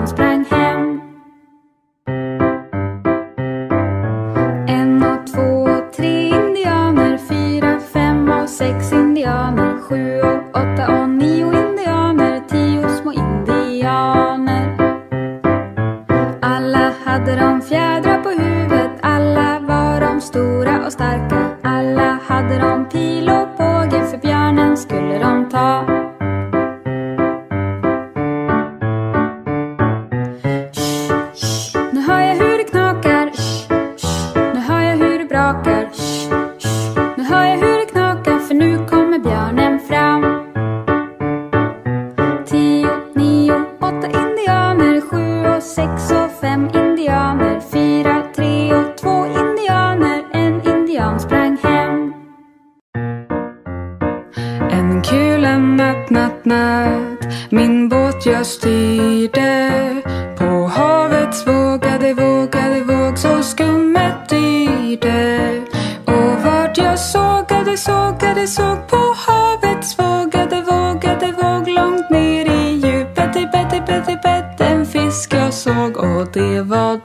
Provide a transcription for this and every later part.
de sprang hem. En och två och tre indianer, fyra, fem och sex indianer, sju och åtta och nio indianer, tio små indianer. Alla hade de fjädrar på huvudet, alla var de stora och starka, alla hade de pil och båge för björnen skulle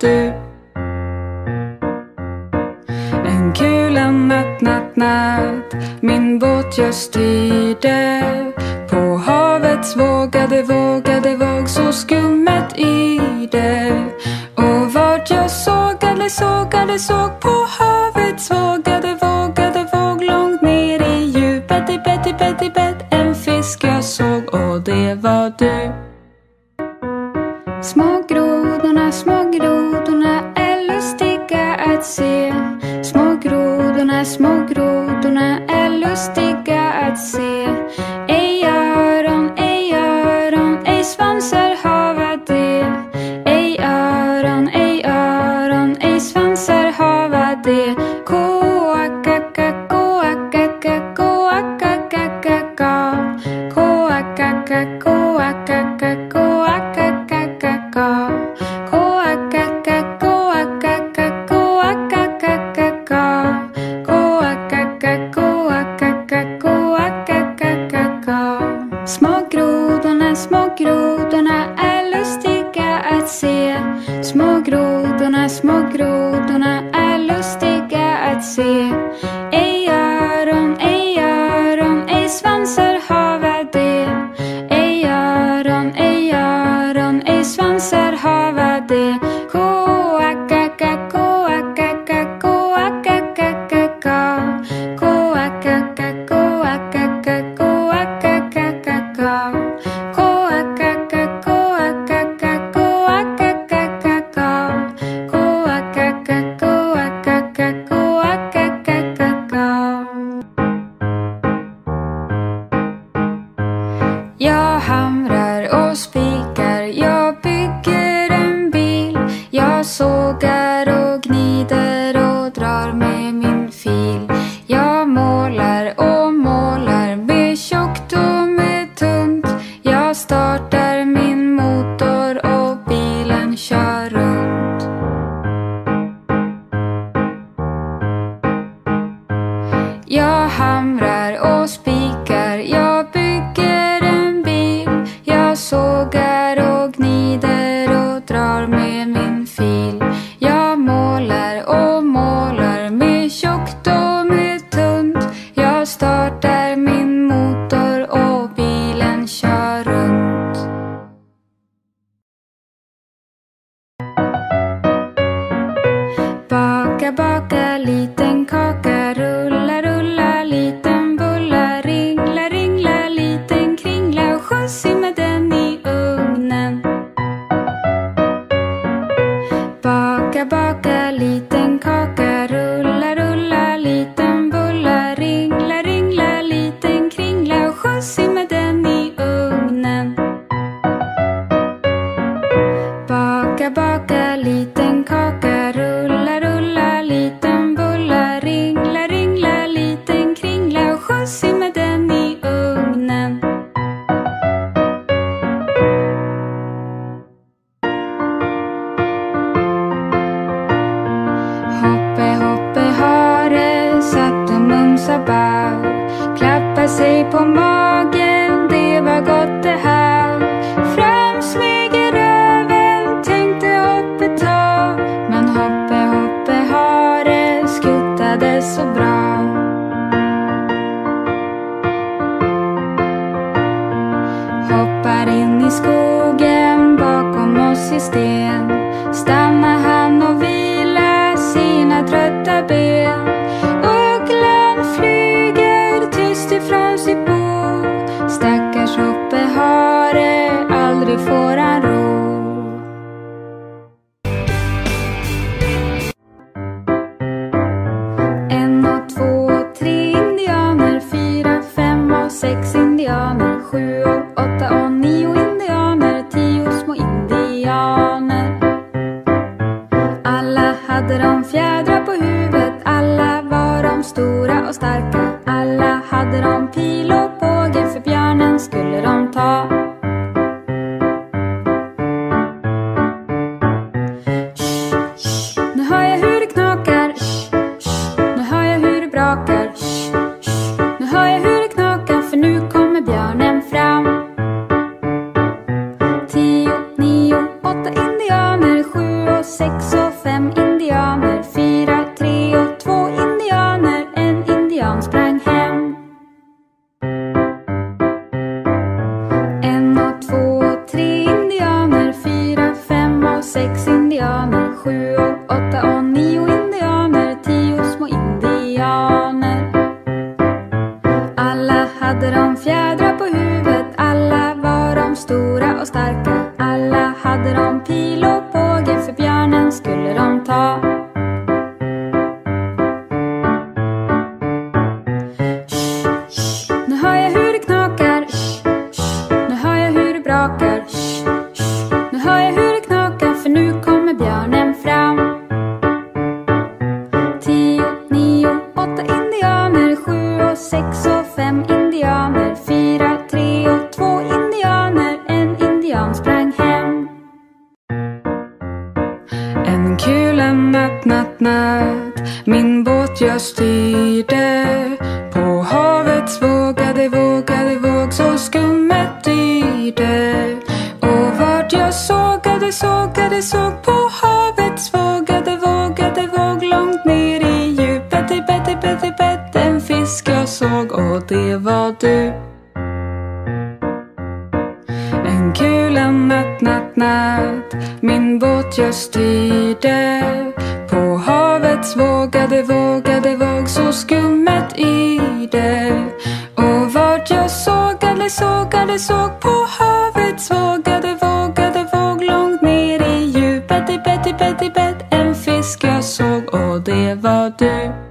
du. En kula natt, natt, natt. Min båt jag styrde. På havets vågade, vågade våg Så skummet i det. Och vart jag sågade, sågade, såg På havets vågade, vågade våg. Långt ner i djupet, i bett, i bett, i bett En fisk jag såg. Och det var du. Råttorna är lustiga. Jag hamrar och spikar, jag bygger en bil. Jag sågar och gnider och drar med min fil. Jag målar och målar med tjockt och med tunt. Jag startar min motor och bilen kör runt. Jag hamrar nosa bau Klappa sig på magen, det var gott det här. Fram smyger röven, tänkte hoppet ta Men hoppe hoppe hare skuttade så bra. Hoppar in i skogen bakom oss i sten. sax och fem indianer. Fyra, tre och två indianer. En indian sprang hem. En kula natt, natt, natt. Min båt jag styrde. På havets vågade, vågade våg så skummet dyrde. Och vart jag sågade, sågade, såg på du. En kula natt, natt, natt. Min båt jag styrde. På havets vågade, vågade våg Så skummet i det. Och vart jag sågade, sågade, såg På havets vågade, vågade våg. Långt ner i djupet, i bett, i bett, i bett En fisk jag såg. Och det var du.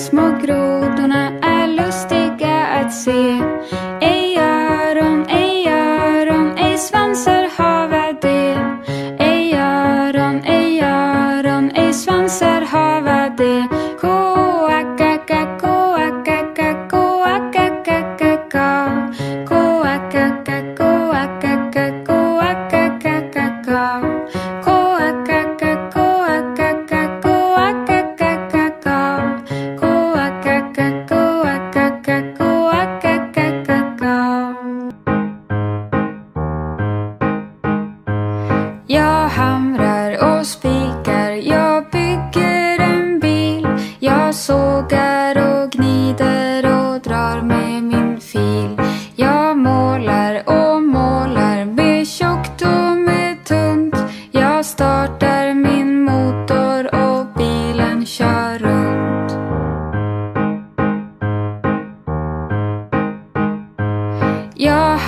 små grodorna är lustiga att se. Ej öron, ej öron ej svansar hava det. Ej öron, ej öron ej svansar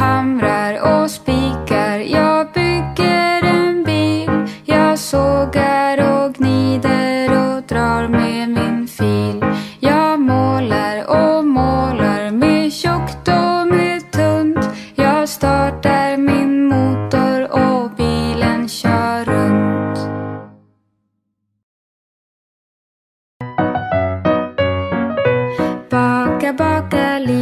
hamrar och spikar. Jag bygger en bil. Jag sågar och gnider och drar med min fil. Jag målar och målar med tjockt och med tunt. Jag startar min motor och bilen kör runt. Baka, baka, lite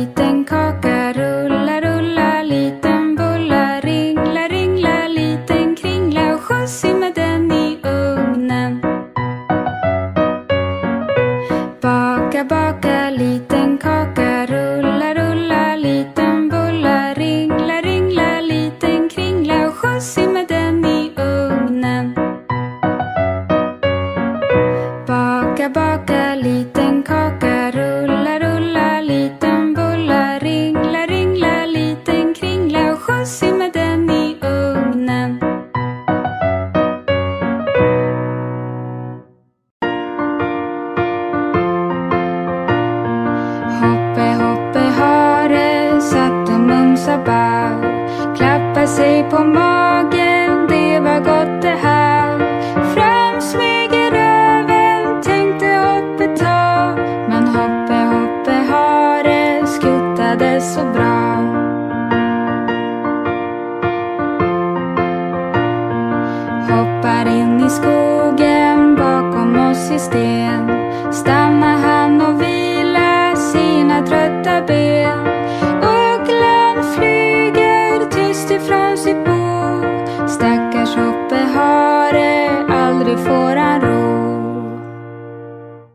fora